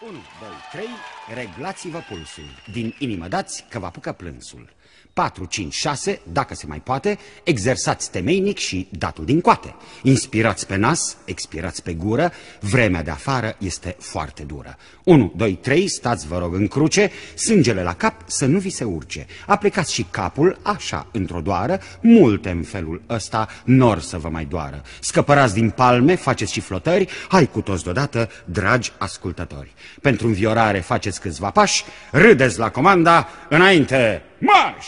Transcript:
1, 2, 3, reglați-vă pulsul. Din inimă dați că vă apucă plânsul. 4, 5, 6, dacă se mai poate, exersați temeinic și datul din coate. Inspirați pe nas, expirați pe gură, vremea de afară este foarte dură. 1, 2, 3, stați vă rog în cruce, sângele la cap să nu vi se urce. Aplicați și capul, așa, într-o doară, multe în felul ăsta nor să vă mai doară. Scăpărați din palme, faceți și flotări, hai cu toți deodată, dragi ascultători. Pentru înviorare faceți câțiva pași, râdeți la comanda, înainte, marș!